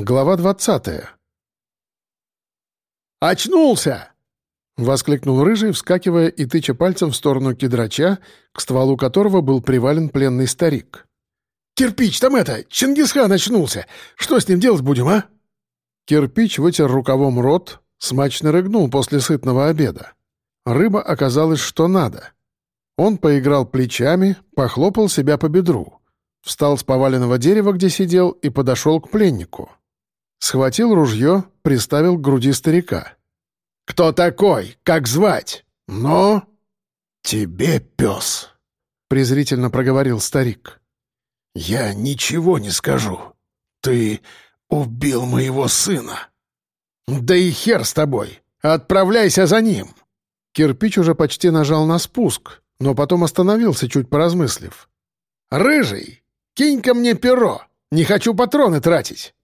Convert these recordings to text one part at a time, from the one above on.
Глава двадцатая. «Очнулся!» — воскликнул Рыжий, вскакивая и тыча пальцем в сторону кедрача, к стволу которого был привален пленный старик. «Кирпич, там это, Чингисхан очнулся! Что с ним делать будем, а?» Кирпич вытер рукавом рот, смачно рыгнул после сытного обеда. Рыба оказалась что надо. Он поиграл плечами, похлопал себя по бедру. Встал с поваленного дерева, где сидел, и подошел к пленнику. Схватил ружье, приставил к груди старика. «Кто такой? Как звать? Но...» «Тебе, пес!» — презрительно проговорил старик. «Я ничего не скажу. Ты убил моего сына». «Да и хер с тобой! Отправляйся за ним!» Кирпич уже почти нажал на спуск, но потом остановился, чуть поразмыслив. «Рыжий, кинь-ка мне перо! Не хочу патроны тратить!»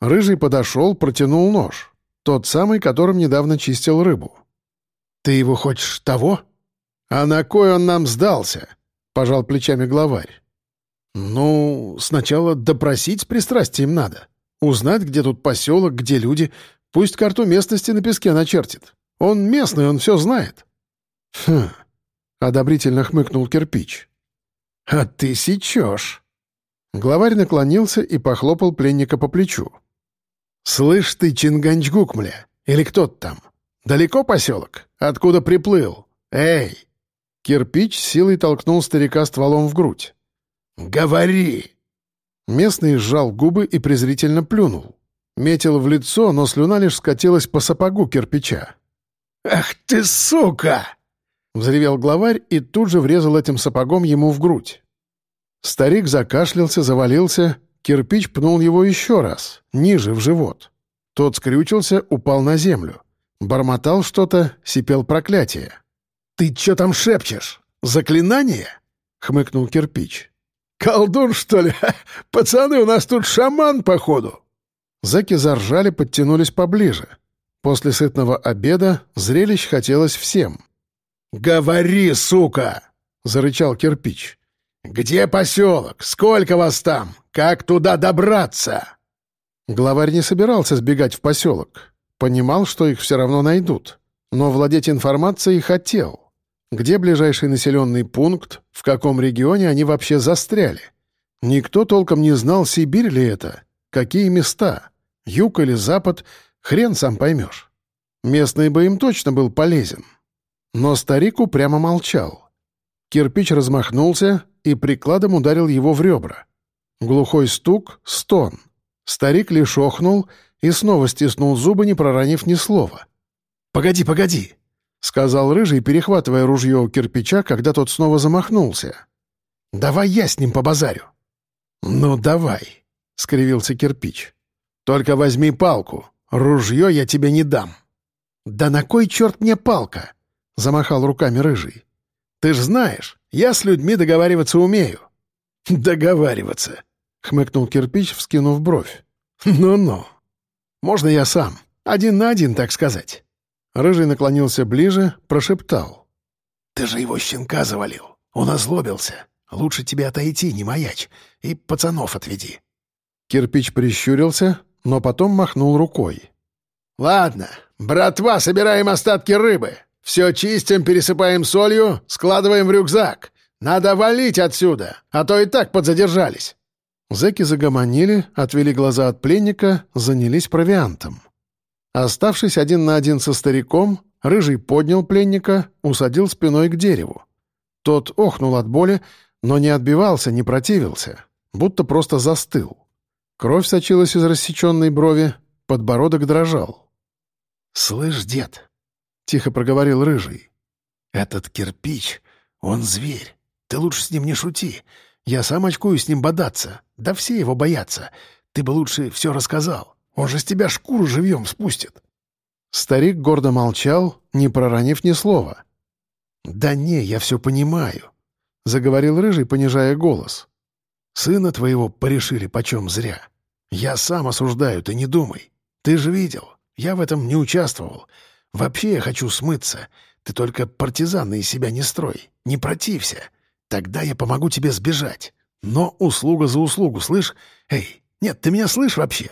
Рыжий подошел, протянул нож. Тот самый, которым недавно чистил рыбу. «Ты его хочешь того?» «А на кой он нам сдался?» — пожал плечами главарь. «Ну, сначала допросить с пристрастием надо. Узнать, где тут поселок, где люди. Пусть карту местности на песке начертит. Он местный, он все знает». «Хм», — одобрительно хмыкнул кирпич. «А ты сечешь». Главарь наклонился и похлопал пленника по плечу. «Слышь ты, Чинганчгук, мля, или кто там? Далеко поселок? Откуда приплыл? Эй!» Кирпич силой толкнул старика стволом в грудь. «Говори!» Местный сжал губы и презрительно плюнул. Метил в лицо, но слюна лишь скатилась по сапогу кирпича. «Ах ты, сука!» — взревел главарь и тут же врезал этим сапогом ему в грудь. Старик закашлялся, завалился, Кирпич пнул его еще раз, ниже, в живот. Тот скрючился, упал на землю. Бормотал что-то, сипел проклятие. «Ты что там шепчешь? Заклинание?» — хмыкнул Кирпич. «Колдун, что ли? Пацаны, у нас тут шаман, походу!» Заки заржали, подтянулись поближе. После сытного обеда зрелищ хотелось всем. «Говори, сука!» — зарычал Кирпич. «Где поселок? Сколько вас там? Как туда добраться?» Главарь не собирался сбегать в поселок. Понимал, что их все равно найдут. Но владеть информацией хотел. Где ближайший населенный пункт, в каком регионе они вообще застряли? Никто толком не знал, Сибирь ли это, какие места, юг или запад, хрен сам поймешь. Местный бы им точно был полезен. Но старик упрямо молчал. Кирпич размахнулся и прикладом ударил его в ребра. Глухой стук, стон. Старик лишь охнул и снова стиснул зубы, не проронив ни слова. «Погоди, погоди!» — сказал Рыжий, перехватывая ружье у кирпича, когда тот снова замахнулся. «Давай я с ним побазарю». «Ну, давай», — скривился кирпич. «Только возьми палку. Ружье я тебе не дам». «Да на кой черт мне палка?» — замахал руками Рыжий. Ты ж знаешь, я с людьми договариваться умею». «Договариваться», — хмыкнул кирпич, вскинув бровь. «Ну-ну. Можно я сам? Один на один, так сказать». Рыжий наклонился ближе, прошептал. «Ты же его щенка завалил. Он озлобился. Лучше тебе отойти, не маячь, и пацанов отведи». Кирпич прищурился, но потом махнул рукой. «Ладно, братва, собираем остатки рыбы. Все чистим, пересыпаем солью, складываем в рюкзак. Надо валить отсюда, а то и так подзадержались». Зэки загомонили, отвели глаза от пленника, занялись провиантом. Оставшись один на один со стариком, Рыжий поднял пленника, усадил спиной к дереву. Тот охнул от боли, но не отбивался, не противился, будто просто застыл. Кровь сочилась из рассеченной брови, подбородок дрожал. «Слышь, дед, — тихо проговорил Рыжий. «Этот кирпич, он зверь. Ты лучше с ним не шути. Я сам очкую с ним бодаться. Да все его боятся. Ты бы лучше все рассказал. Он же с тебя шкуру живьем спустит». Старик гордо молчал, не проронив ни слова. «Да не, я все понимаю», — заговорил Рыжий, понижая голос. «Сына твоего порешили почем зря. Я сам осуждаю, ты не думай. Ты же видел, я в этом не участвовал. Вообще я хочу смыться. Ты только партизаны из себя не строй. Не протився. Тогда я помогу тебе сбежать. Но услуга за услугу, слышь? Эй, нет, ты меня слышь вообще?»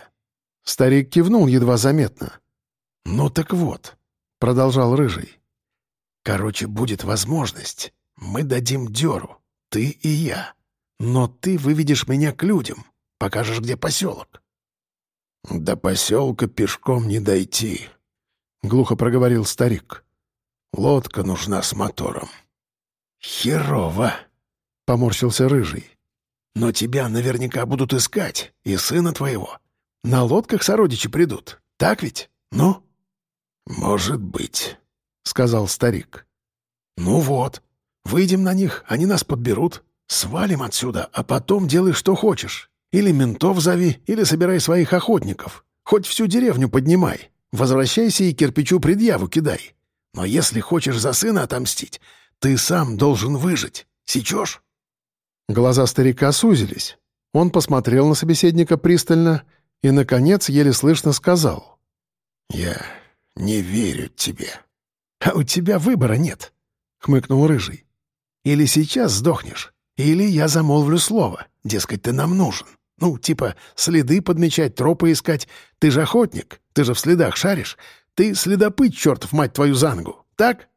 Старик кивнул едва заметно. «Ну так вот», — продолжал Рыжий. «Короче, будет возможность. Мы дадим дёру, ты и я. Но ты выведешь меня к людям, покажешь, где поселок». «До поселка пешком не дойти», — глухо проговорил старик. «Лодка нужна с мотором». «Херово», — поморщился Рыжий. «Но тебя наверняка будут искать, и сына твоего. На лодках сородичи придут, так ведь? Ну?» «Может быть», — сказал старик. «Ну вот, выйдем на них, они нас подберут. Свалим отсюда, а потом делай, что хочешь. Или ментов зови, или собирай своих охотников. Хоть всю деревню поднимай. Возвращайся и кирпичу предъяву кидай. Но если хочешь за сына отомстить, ты сам должен выжить. Сечешь?» Глаза старика сузились. Он посмотрел на собеседника пристально и, наконец, еле слышно сказал. «Я не верю тебе». «А у тебя выбора нет», — хмыкнул Рыжий. «Или сейчас сдохнешь, или я замолвлю слово, дескать, ты нам нужен. Ну, типа, следы подмечать, тропы искать. Ты же охотник, ты же в следах шаришь. Ты следопыт, чертов мать твою зангу, так?»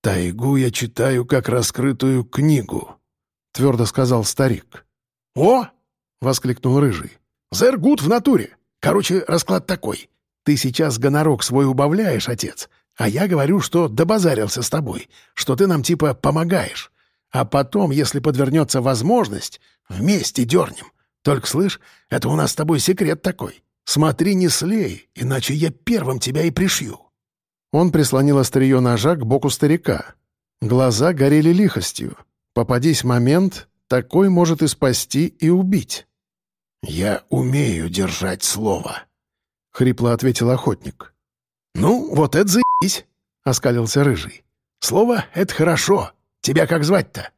«Тайгу я читаю как раскрытую книгу», — твердо сказал старик. «О!» — воскликнул Рыжий. «Зергут в натуре. Короче, расклад такой. Ты сейчас гонорок свой убавляешь, отец, а я говорю, что добазарился с тобой, что ты нам типа помогаешь. А потом, если подвернется возможность, вместе дернем. Только, слышь, это у нас с тобой секрет такой. Смотри, не слей, иначе я первым тебя и пришью». Он прислонил острие ножа к боку старика. Глаза горели лихостью. Попадись момент, такой может и спасти, и убить. «Я умею держать слово», — хрипло ответил охотник. «Ну, вот это заебись», — оскалился Рыжий. «Слово — это хорошо. Тебя как звать-то?»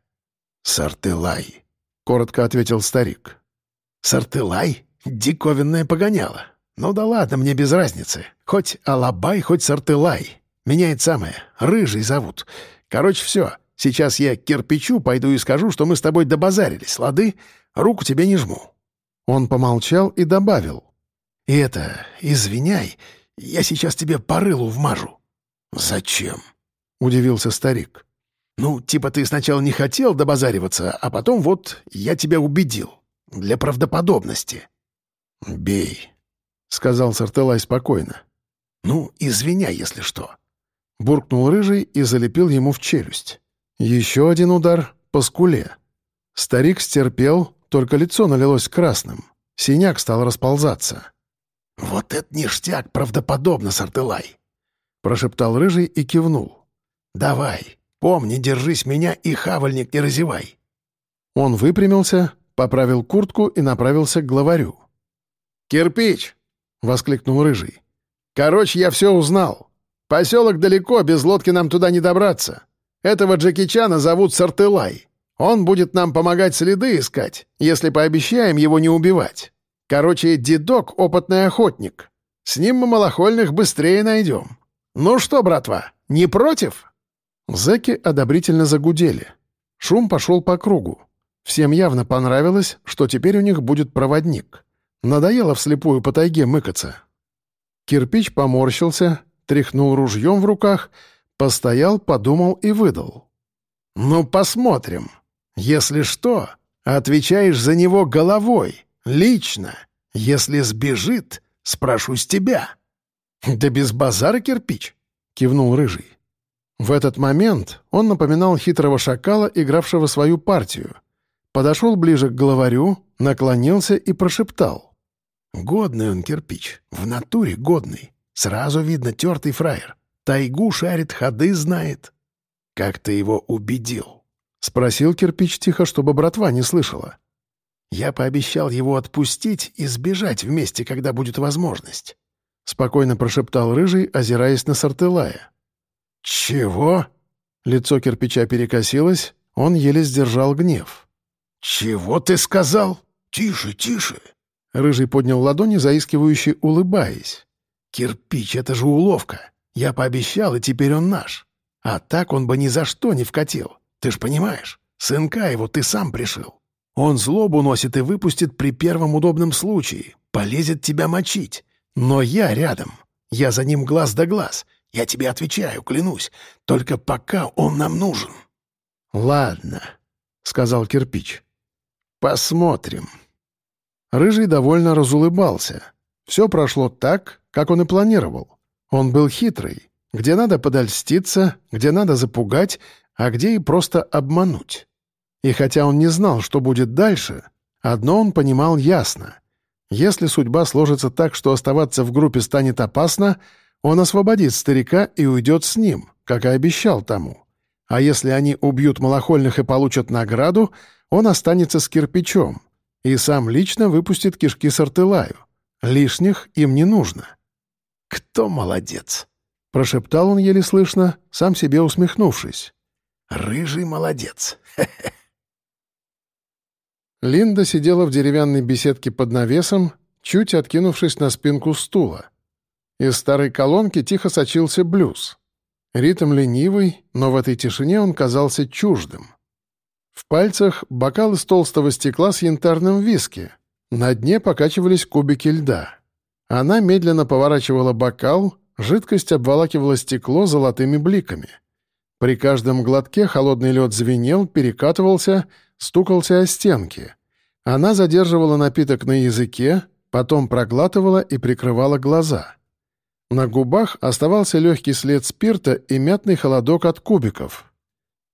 «Сартылай», — коротко ответил старик. «Сартылай? Диковинное погоняло. Ну да ладно, мне без разницы. Хоть Алабай, хоть Сартылай. Меняет самое. Рыжий зовут. Короче, все. Сейчас я к кирпичу пойду и скажу, что мы с тобой добазарились, лады? Руку тебе не жму». Он помолчал и добавил. «И это, извиняй, я сейчас тебе по рылу вмажу». «Зачем?» — удивился старик. «Ну, типа ты сначала не хотел добазариваться, а потом вот я тебя убедил. Для правдоподобности». «Бей», — сказал Сартелай спокойно. «Ну, извиняй, если что». Буркнул рыжий и залепил ему в челюсть. Еще один удар по скуле. Старик стерпел, только лицо налилось красным. Синяк стал расползаться. «Вот это ништяк, правдоподобно, Сартылай!» — прошептал Рыжий и кивнул. «Давай, помни, держись меня и хавальник не разевай!» Он выпрямился, поправил куртку и направился к главарю. «Кирпич!» — воскликнул Рыжий. «Короче, я все узнал. Поселок далеко, без лодки нам туда не добраться. Этого Джеки Чана зовут Сартылай. Он будет нам помогать следы искать, если пообещаем его не убивать. Короче, дедок — опытный охотник. С ним мы малохольных быстрее найдем. Ну что, братва, не против?» Зэки одобрительно загудели. Шум пошел по кругу. Всем явно понравилось, что теперь у них будет проводник. Надоело вслепую по тайге мыкаться. Кирпич поморщился, тряхнул ружьем в руках, постоял, подумал и выдал. «Ну, посмотрим. Если что, отвечаешь за него головой, лично. Если сбежит, спрошу с тебя». «Да без базара кирпич», — кивнул Рыжий. В этот момент он напоминал хитрого шакала, игравшего свою партию. Подошел ближе к главарю, наклонился и прошептал. «Годный он кирпич, в натуре годный. Сразу видно тертый фраер. Тайгу шарит, ходы знает. Как ты его убедил?» — спросил кирпич тихо, чтобы братва не слышала. «Я пообещал его отпустить и сбежать вместе, когда будет возможность», — спокойно прошептал Рыжий, озираясь на Сартылая. «Чего?» Лицо кирпича перекосилось, он еле сдержал гнев. «Чего ты сказал? Тише, тише!» Рыжий поднял ладони, заискивающе улыбаясь. «Кирпич, это же уловка. Я пообещал, и теперь он наш. А так он бы ни за что не вкатил. Ты ж понимаешь, сынка его ты сам пришил. Он злобу носит и выпустит при первом удобном случае. Полезет тебя мочить. Но я рядом. Я за ним глаз да глаз. Я тебе отвечаю, клянусь. Только пока он нам нужен». «Ладно», — сказал кирпич. «Посмотрим». Рыжий довольно разулыбался. Все прошло так, как он и планировал. Он был хитрый. Где надо подольститься, где надо запугать, а где и просто обмануть. И хотя он не знал, что будет дальше, одно он понимал ясно. Если судьба сложится так, что оставаться в группе станет опасно, он освободит старика и уйдет с ним, как и обещал тому. А если они убьют малохольных и получат награду, он останется с кирпичом и сам лично выпустит кишки с Артылаю. Лишних им не нужно. «Кто молодец?» — прошептал он еле слышно, сам себе усмехнувшись. «Рыжий молодец! Хе-хе!» Линда сидела в деревянной беседке под навесом, чуть откинувшись на спинку стула. Из старой колонки тихо сочился блюз. Ритм ленивый, но в этой тишине он казался чуждым. В пальцах бокал из толстого стекла с янтарным виски. На дне покачивались кубики льда. Она медленно поворачивала бокал, жидкость обволакивала стекло золотыми бликами. При каждом глотке холодный лед звенел, перекатывался, стукался о стенки. Она задерживала напиток на языке, потом проглатывала и прикрывала глаза. На губах оставался легкий след спирта и мятный холодок от кубиков —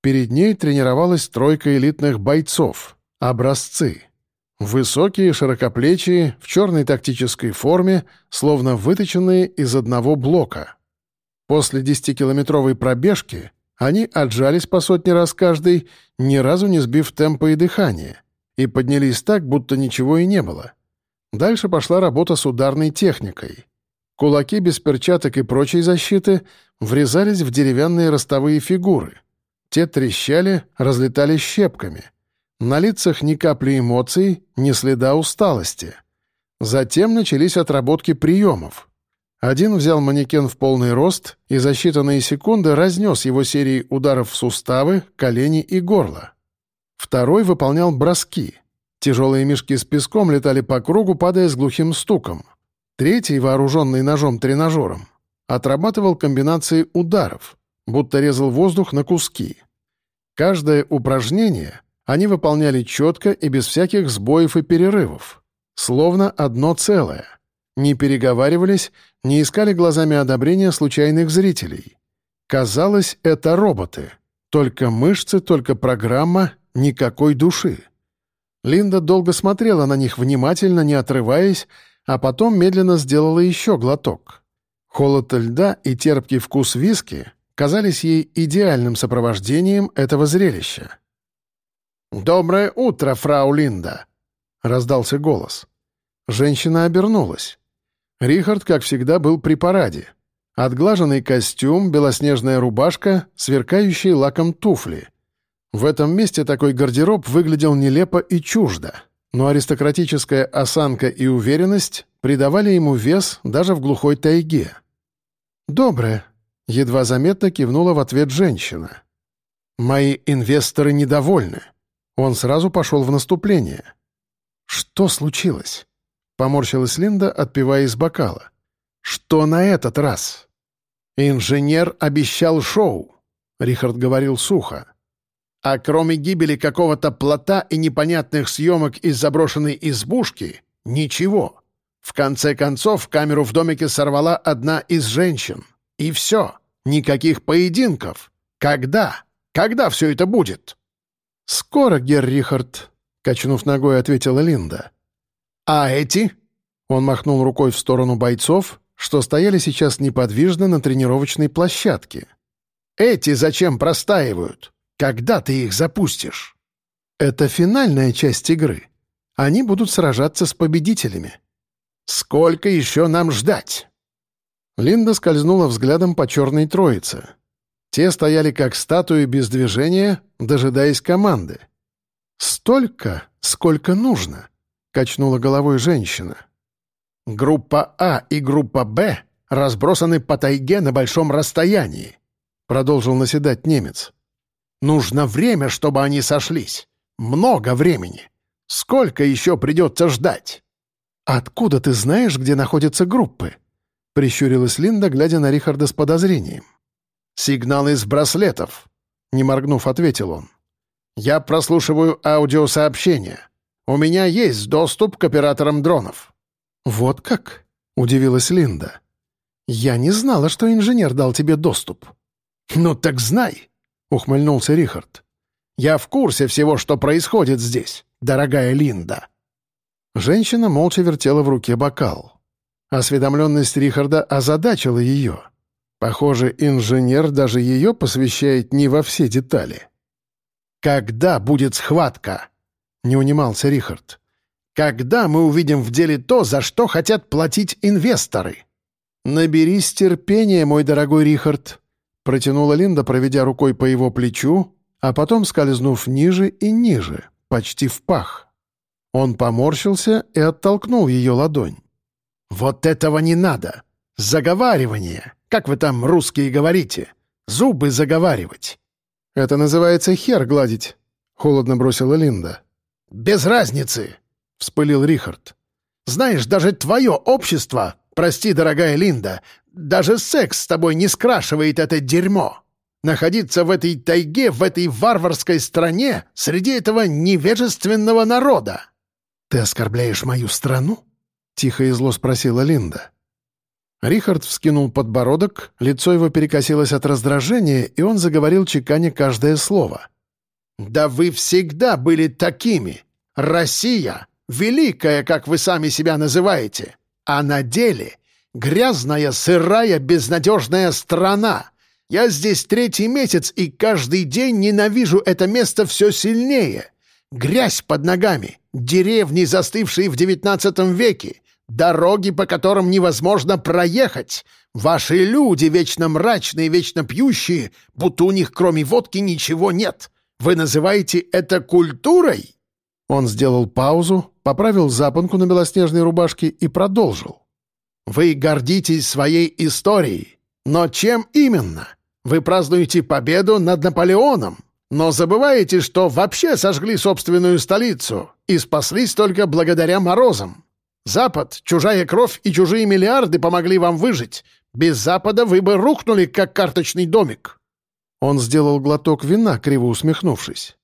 Перед ней тренировалась тройка элитных бойцов, образцы. Высокие, широкоплечие, в черной тактической форме, словно выточенные из одного блока. После десятикилометровой пробежки они отжались по сотне раз каждый, ни разу не сбив темпа и дыхания, и поднялись так, будто ничего и не было. Дальше пошла работа с ударной техникой. Кулаки без перчаток и прочей защиты врезались в деревянные ростовые фигуры — те трещали, разлетались щепками. На лицах ни капли эмоций, ни следа усталости. Затем начались отработки приемов. Один взял манекен в полный рост и за считанные секунды разнес его серией ударов в суставы, колени и горло. Второй выполнял броски. Тяжелые мешки с песком летали по кругу, падая с глухим стуком. Третий, вооруженный ножом-тренажером, отрабатывал комбинации ударов будто резал воздух на куски. Каждое упражнение они выполняли четко и без всяких сбоев и перерывов, словно одно целое. Не переговаривались, не искали глазами одобрения случайных зрителей. Казалось, это роботы. Только мышцы, только программа, никакой души. Линда долго смотрела на них внимательно, не отрываясь, а потом медленно сделала еще глоток. Холод льда и терпкий вкус виски казались ей идеальным сопровождением этого зрелища. «Доброе утро, фрау Линда!» — раздался голос. Женщина обернулась. Рихард, как всегда, был при параде. Отглаженный костюм, белоснежная рубашка, сверкающие лаком туфли. В этом месте такой гардероб выглядел нелепо и чуждо, но аристократическая осанка и уверенность придавали ему вес даже в глухой тайге. «Доброе», Едва заметно кивнула в ответ женщина. «Мои инвесторы недовольны». Он сразу пошел в наступление. «Что случилось?» — поморщилась Линда, отпивая из бокала. «Что на этот раз?» «Инженер обещал шоу», — Рихард говорил сухо. «А кроме гибели какого-то плота и непонятных съемок из заброшенной избушки — ничего. В конце концов, камеру в домике сорвала одна из женщин. И все. Никаких поединков. Когда? Когда все это будет?» «Скоро, Герр Рихард», — качнув ногой, ответила Линда. «А эти?» Он махнул рукой в сторону бойцов, что стояли сейчас неподвижно на тренировочной площадке. «Эти зачем простаивают? Когда ты их запустишь?» «Это финальная часть игры. Они будут сражаться с победителями». «Сколько еще нам ждать?» Линда скользнула взглядом по черной троице. Те стояли как статуи без движения, дожидаясь команды. «Столько, сколько нужно», — качнула головой женщина. «Группа А и группа Б разбросаны по тайге на большом расстоянии», — продолжил наседать немец. «Нужно время, чтобы они сошлись. Много времени. Сколько еще придется ждать?» «Откуда ты знаешь, где находятся группы?» — прищурилась Линда, глядя на Рихарда с подозрением. «Сигнал из браслетов», — не моргнув, ответил он. «Я прослушиваю аудиосообщения. У меня есть доступ к операторам дронов». «Вот как?» — удивилась Линда. «Я не знала, что инженер дал тебе доступ». «Ну так знай», — ухмыльнулся Рихард. «Я в курсе всего, что происходит здесь, дорогая Линда». Женщина молча вертела в руке бокал. Осведомленность Рихарда озадачила ее. Похоже, инженер даже ее посвящает не во все детали. «Когда будет схватка?» — не унимался Рихард. «Когда мы увидим в деле то, за что хотят платить инвесторы?» «Наберись терпения, мой дорогой Рихард», — протянула Линда, проведя рукой по его плечу, а потом скользнув ниже и ниже, почти в пах. Он поморщился и оттолкнул ее ладонь. «Вот этого не надо! Заговаривание! Как вы там, русские, говорите? Зубы заговаривать!» «Это называется хер гладить», — холодно бросила Линда. «Без разницы!» — вспылил Рихард. «Знаешь, даже твое общество Прости, дорогая Линда, даже секс с тобой не скрашивает это дерьмо. Находиться в этой тайге, в этой варварской стране, среди этого невежественного народа. «Ты оскорбляешь мою страну?» — тихо и зло спросила Линда. Рихард вскинул подбородок, лицо его перекосилось от раздражения, и он заговорил чеканя каждое слово. «Да вы всегда были такими! Россия — великая, как вы сами себя называете! А на деле грязная, сырая, безнадежная страна. Я здесь третий месяц и каждый день ненавижу это место все сильнее. Грязь под ногами, деревни, застывшие в девятнадцатом веке, дороги, по которым невозможно проехать. Ваши люди вечно мрачные, вечно пьющие, будто у них кроме водки ничего нет. Вы называете это культурой?» Он сделал паузу, поправил запонку на белоснежной рубашке и продолжил. «Вы гордитесь своей историей. Но чем именно? Вы празднуете победу над Наполеоном, но забываете, что вообще сожгли собственную столицу и спаслись только благодаря морозам. Запад, чужая кровь и чужие миллиарды помогли вам выжить. Без Запада вы бы рухнули, как карточный домик». Он сделал глоток вина, криво усмехнувшись.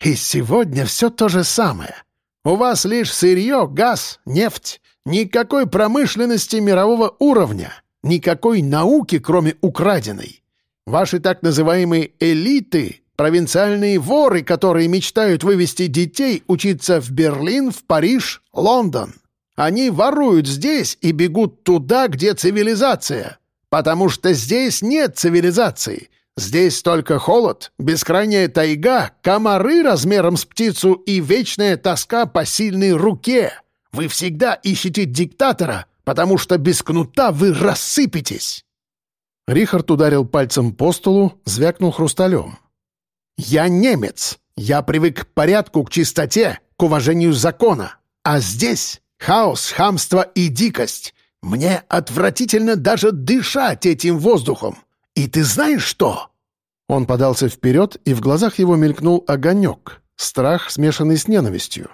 И сегодня все то же самое. У вас лишь сырье, газ, нефть. Никакой промышленности мирового уровня. Никакой науки, кроме украденной. Ваши так называемые элиты — провинциальные воры, которые мечтают вывести детей учиться в Берлин, в Париж, Лондон. Они воруют здесь и бегут туда, где цивилизация. Потому что здесь нет цивилизации — Здесь только холод, бескрайняя тайга, комары размером с птицу и вечная тоска по сильной руке. Вы всегда ищете диктатора, потому что без кнута вы рассыпетесь». Рихард ударил пальцем по столу, звякнул хрусталем. «Я немец. Я привык к порядку, к чистоте, к уважению закона. А здесь хаос, хамство и дикость. Мне отвратительно даже дышать этим воздухом. И ты знаешь что?» Он подался вперед, и в глазах его мелькнул огонек, страх, смешанный с ненавистью.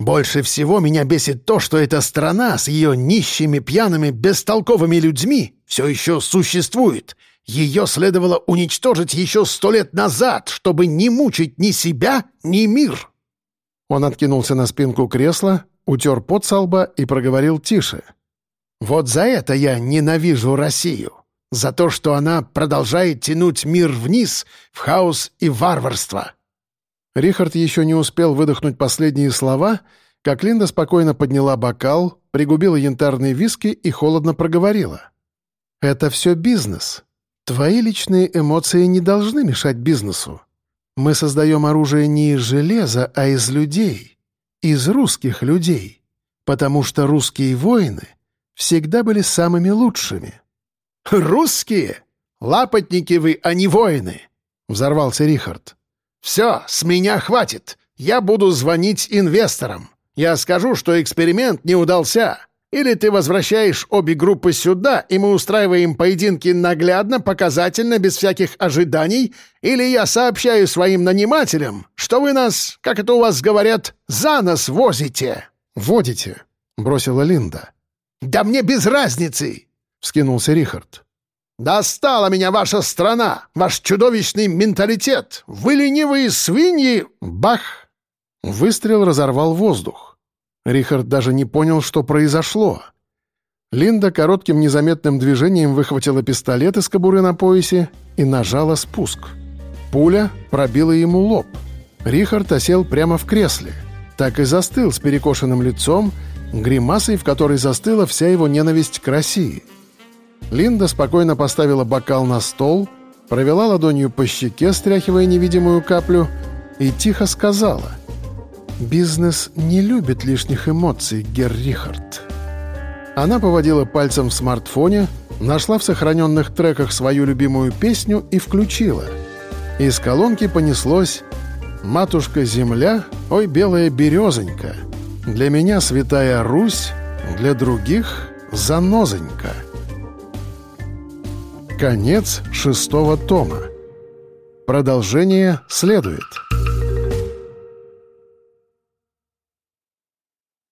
«Больше всего меня бесит то, что эта страна с ее нищими, пьяными, бестолковыми людьми все еще существует. Ее следовало уничтожить еще сто лет назад, чтобы не мучить ни себя, ни мир». Он откинулся на спинку кресла, утер пот со лба и проговорил тише. «Вот за это я ненавижу Россию. За то, что она продолжает тянуть мир вниз, в хаос и варварство. Рихард еще не успел выдохнуть последние слова, как Линда спокойно подняла бокал, пригубила янтарные виски и холодно проговорила. «Это все бизнес. Твои личные эмоции не должны мешать бизнесу. Мы создаем оружие не из железа, а из людей. Из русских людей. Потому что русские воины всегда были самыми лучшими. «Русские? Лапотники вы, а не воины!» — взорвался Рихард. «Все, с меня хватит. Я буду звонить инвесторам. Я скажу, что эксперимент не удался. Или ты возвращаешь обе группы сюда, и мы устраиваем поединки наглядно, показательно, без всяких ожиданий, или я сообщаю своим нанимателям, что вы нас, как это у вас говорят, за нос возите». «Водите», — бросила Линда. «Да мне без разницы!» — вскинулся Рихард. «Достала меня ваша страна, ваш чудовищный менталитет! Вы ленивые свиньи!» Бах! Выстрел разорвал воздух. Рихард даже не понял, что произошло. Линда коротким незаметным движением выхватила пистолет из кобуры на поясе и нажала спуск. Пуля пробила ему лоб. Рихард осел прямо в кресле. Так и застыл с перекошенным лицом, гримасой, в которой застыла вся его ненависть к России — Линда спокойно поставила бокал на стол, провела ладонью по щеке, стряхивая невидимую каплю, и тихо сказала «Бизнес не любит лишних эмоций, Герр Рихард». Она поводила пальцем в смартфоне, нашла в сохраненных треках свою любимую песню и включила. Из колонки понеслось «Матушка-земля, ой, белая березонька, для меня святая Русь, для других — занозонька». Конец шестого тома. Продолжение следует.